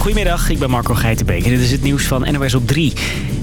Goedemiddag, ik ben Marco Geitenbeek en dit is het nieuws van NOS op 3.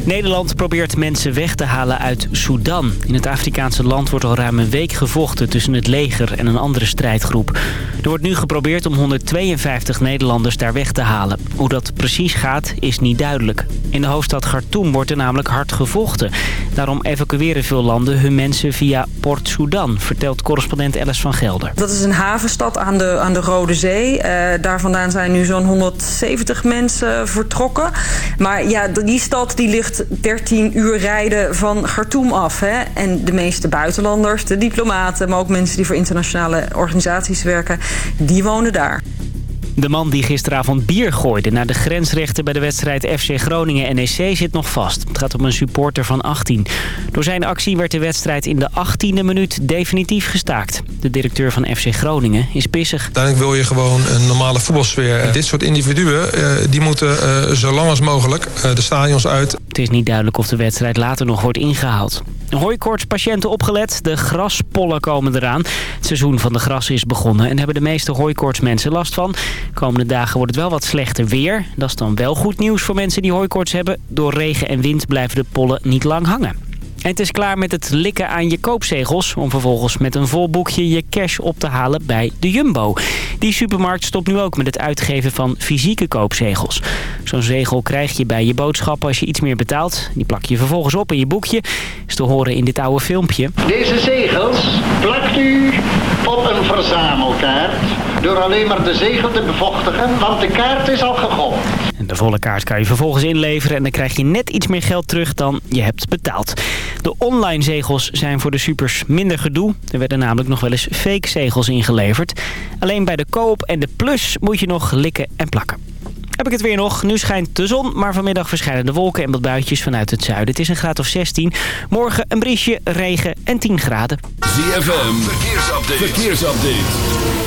Nederland probeert mensen weg te halen uit Sudan. In het Afrikaanse land wordt al ruim een week gevochten tussen het leger en een andere strijdgroep. Er wordt nu geprobeerd om 152 Nederlanders daar weg te halen. Hoe dat precies gaat is niet duidelijk. In de hoofdstad Khartoum wordt er namelijk hard gevochten. Daarom evacueren veel landen hun mensen via Port Sudan, vertelt correspondent Alice van Gelder. Dat is een havenstad aan de, aan de Rode Zee. Uh, daar vandaan zijn nu zo'n 170 mensen vertrokken. Maar ja, die stad die ligt 13 uur rijden van Khartoum af. Hè? En de meeste buitenlanders, de diplomaten... maar ook mensen die voor internationale organisaties werken... die wonen daar. De man die gisteravond bier gooide naar de grensrechten bij de wedstrijd FC Groningen-NEC zit nog vast. Het gaat om een supporter van 18. Door zijn actie werd de wedstrijd in de 18e minuut definitief gestaakt. De directeur van FC Groningen is pissig. Uiteindelijk wil je gewoon een normale voetbalsfeer. Dit soort individuen eh, die moeten eh, zo lang als mogelijk eh, de stadions uit. Het is niet duidelijk of de wedstrijd later nog wordt ingehaald. Hooikoortspatiënten opgelet. De graspollen komen eraan. Het seizoen van de grassen is begonnen en hebben de meeste hooikoortsmensen last van. komende dagen wordt het wel wat slechter weer. Dat is dan wel goed nieuws voor mensen die hooikoorts hebben. Door regen en wind blijven de pollen niet lang hangen. En het is klaar met het likken aan je koopzegels... om vervolgens met een vol boekje je cash op te halen bij de Jumbo. Die supermarkt stopt nu ook met het uitgeven van fysieke koopzegels. Zo'n zegel krijg je bij je boodschappen als je iets meer betaalt. Die plak je vervolgens op in je boekje. Is te horen in dit oude filmpje. Deze zegels plakt u op een verzamelkaart... door alleen maar de zegel te bevochtigen, want de kaart is al gegooid. De volle kaart kan je vervolgens inleveren en dan krijg je net iets meer geld terug dan je hebt betaald. De online zegels zijn voor de supers minder gedoe. Er werden namelijk nog wel eens fake zegels ingeleverd. Alleen bij de koop en de plus moet je nog likken en plakken. Heb ik het weer nog. Nu schijnt de zon, maar vanmiddag verschijnen de wolken en wat buitjes vanuit het zuiden. Het is een graad of 16. Morgen een briesje, regen en 10 graden. ZFM, verkeersupdate. verkeersupdate.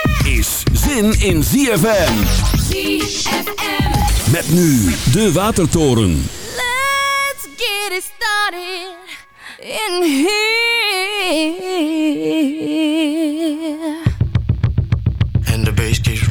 is zin in ZFM. ZFM. Met nu de Watertoren. Let's get it started in here. And the bass keeps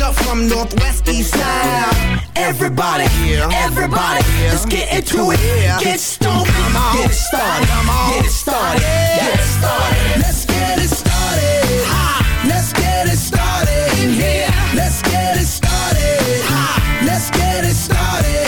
Up from northwest, east side. Everybody, everybody, let's get into it. Get stoked, get it started, get it started, get it started. Let's get it started. Ha, let's get it started. In here. Let's get it started. Ha, let's get it started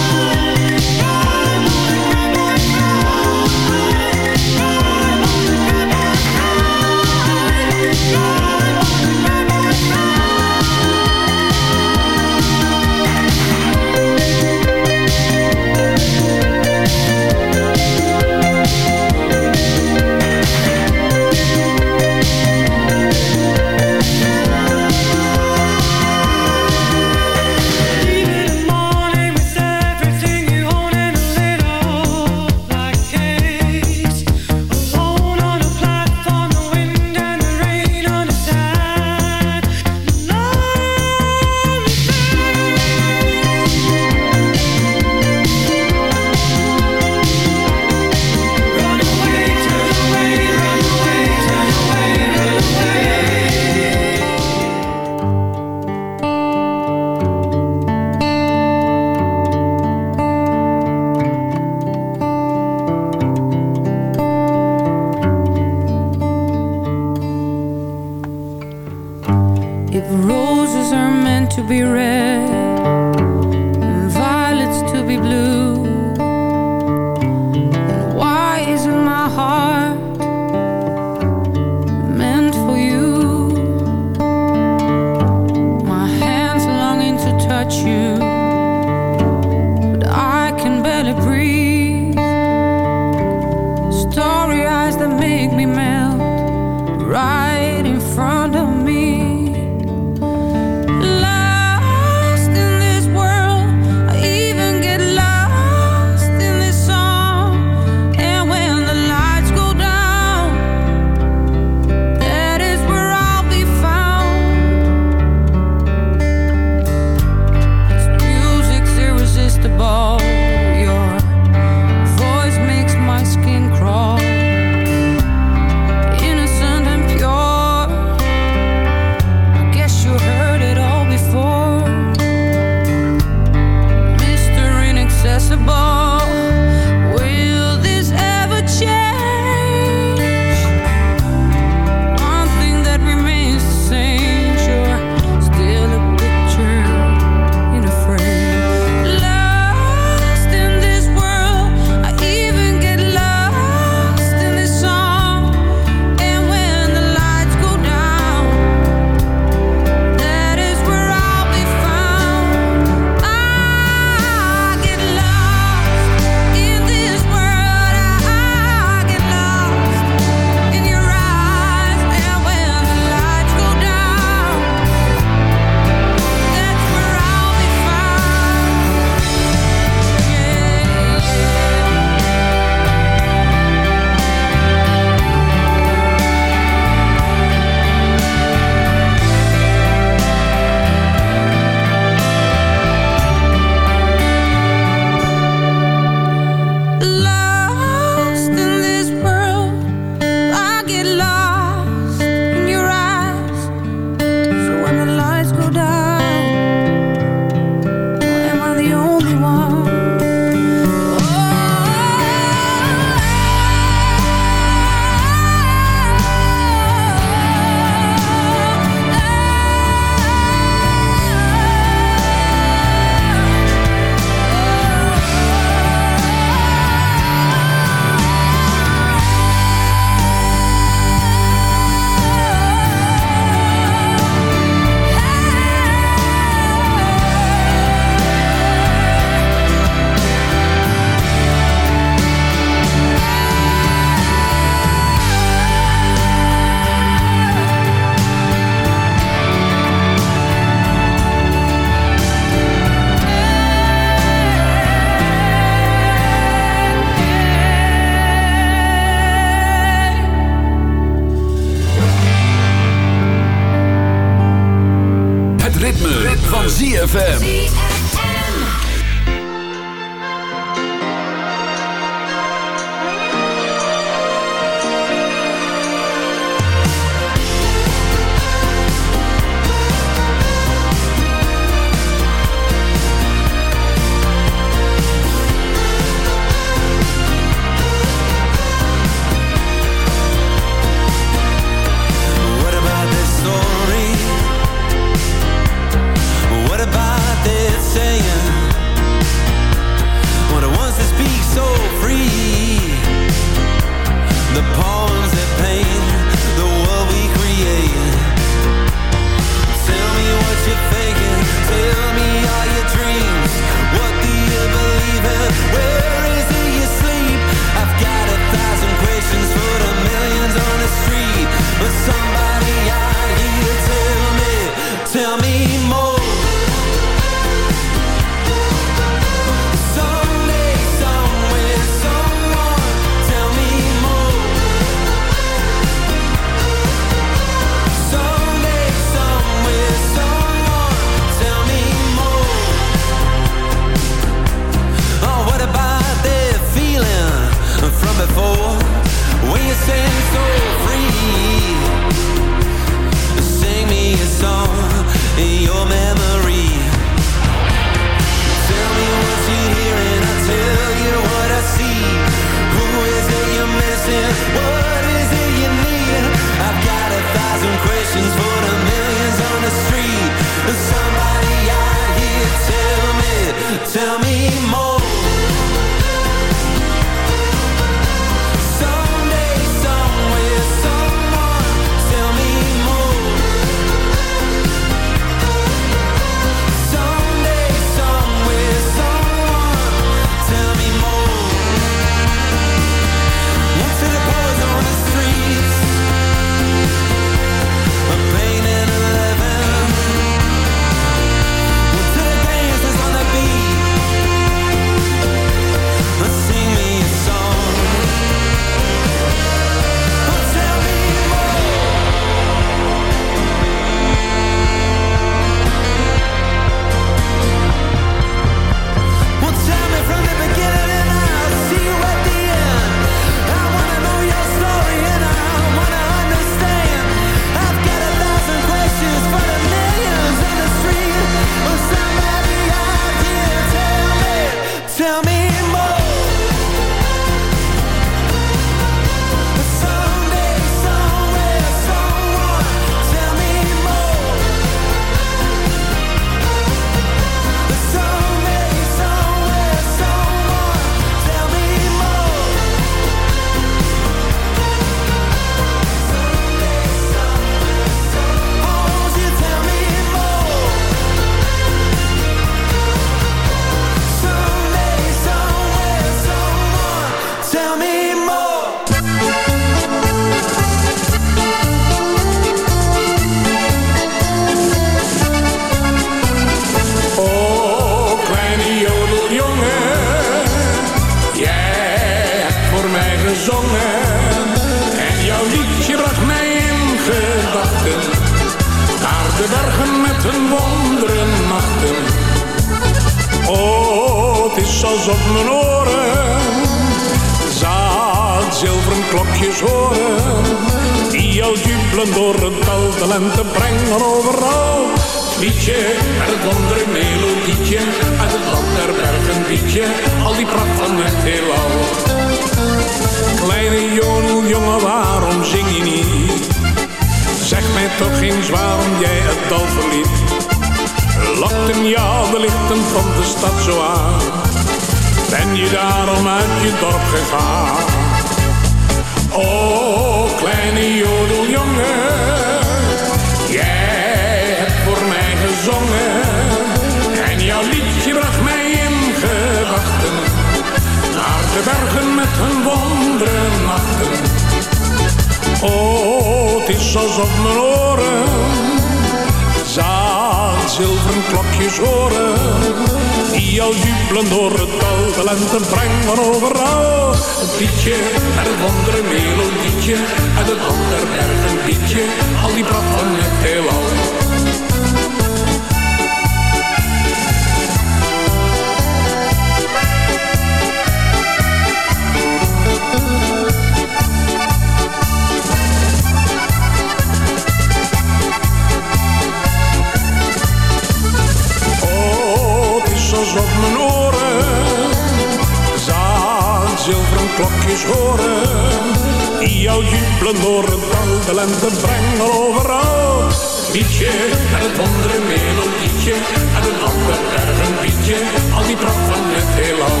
De lente brengen overal. Liedje en het wondere melodietje, en een ander bergen liedje, al die pracht van het heelal.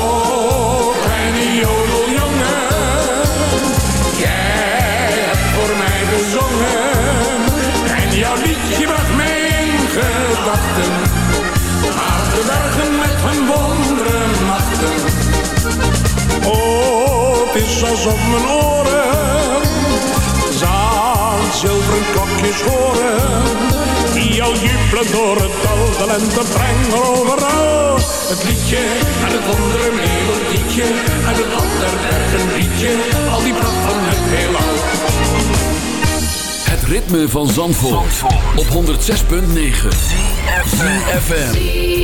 Oh, kleine jodeljongen, jij hebt voor mij gezongen. En jouw liedje bracht mij in gedachten. Naar de bergen met hun wonderen nachten. Oh, het is alsof mijn oren klokjes horen. Die al jubelen door het dal, de lente brengen overal. Het liedje en het wondere melodietje, en het ander bergen liedje, al die pracht van het heelal. Het ritme van Zandvoort, op 106.9 FM.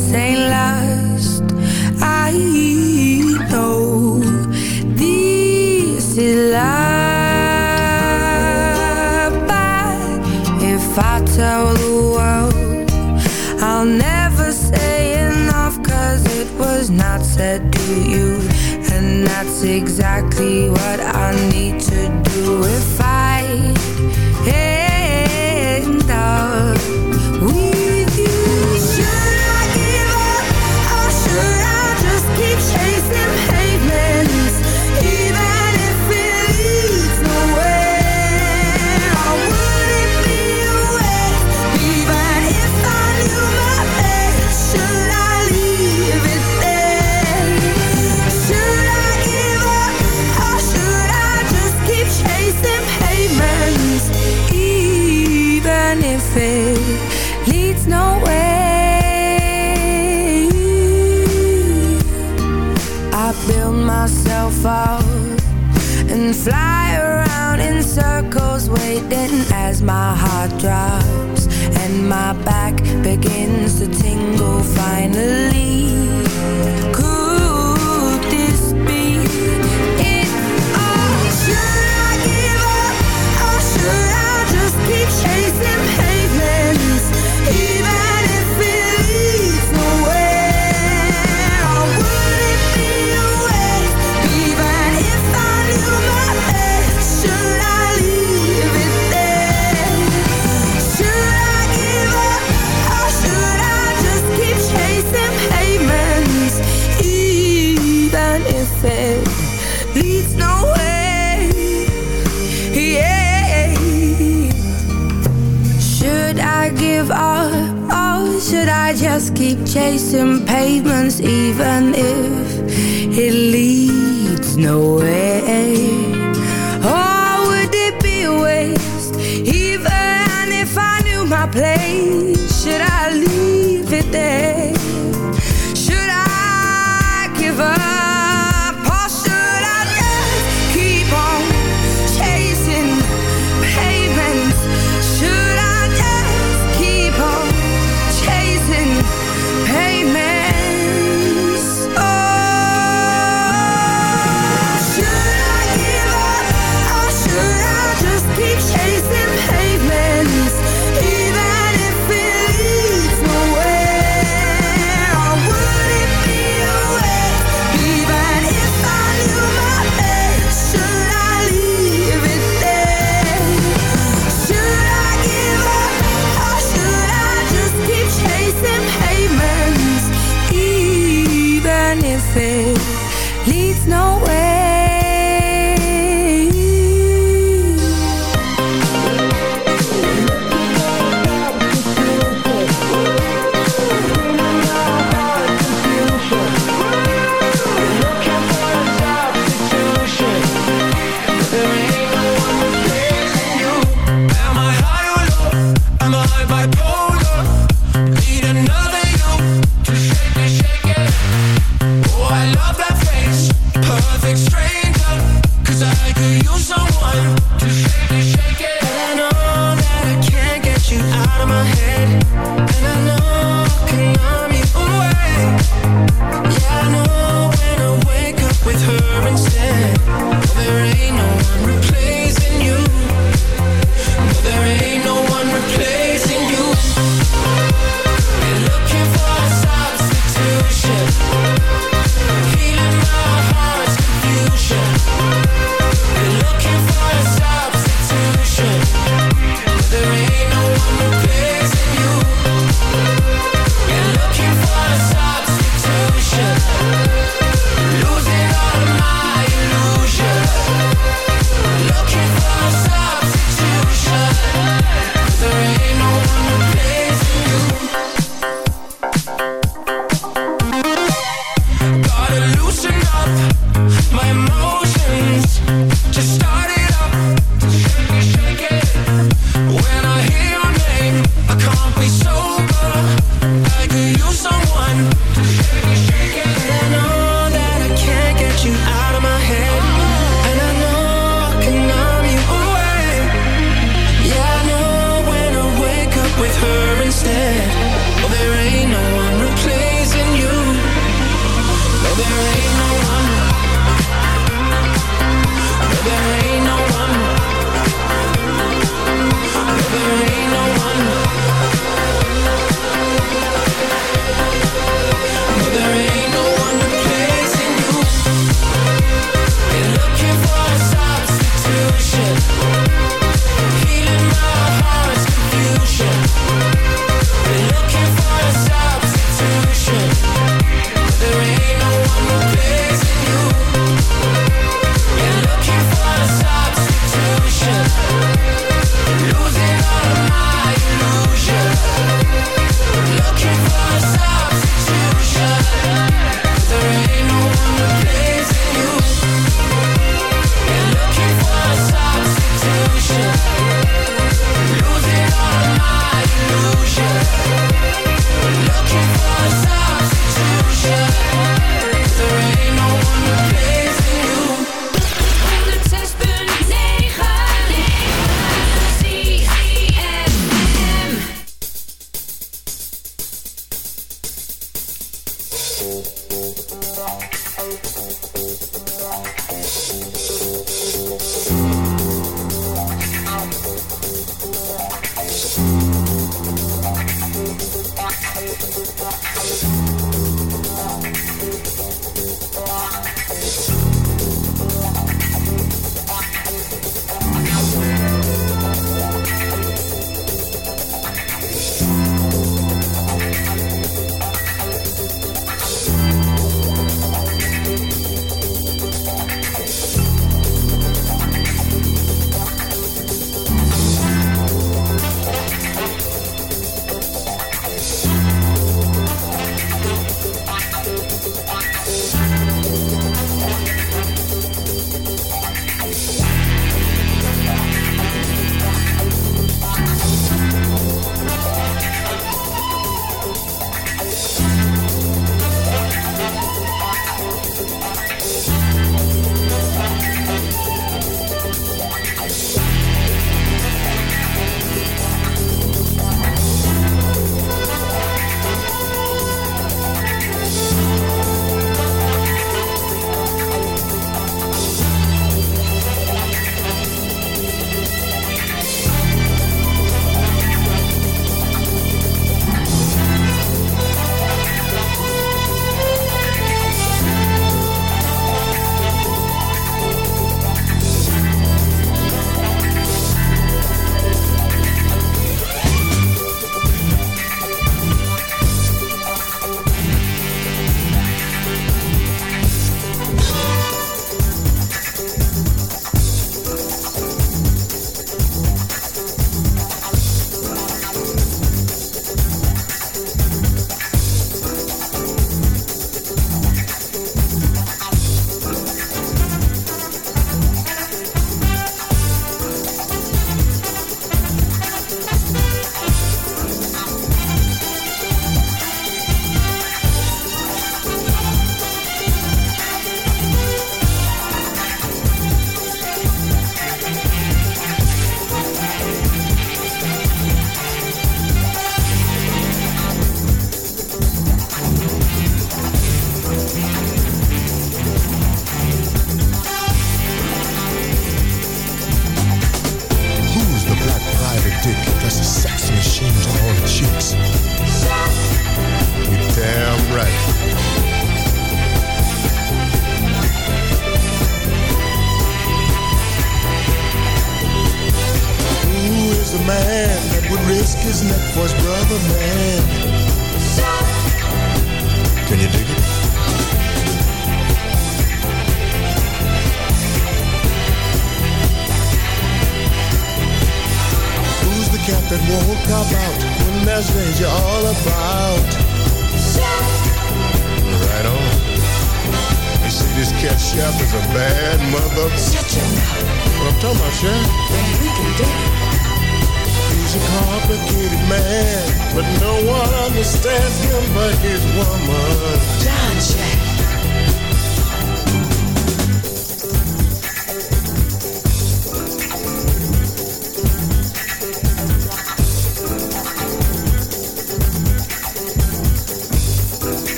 We. what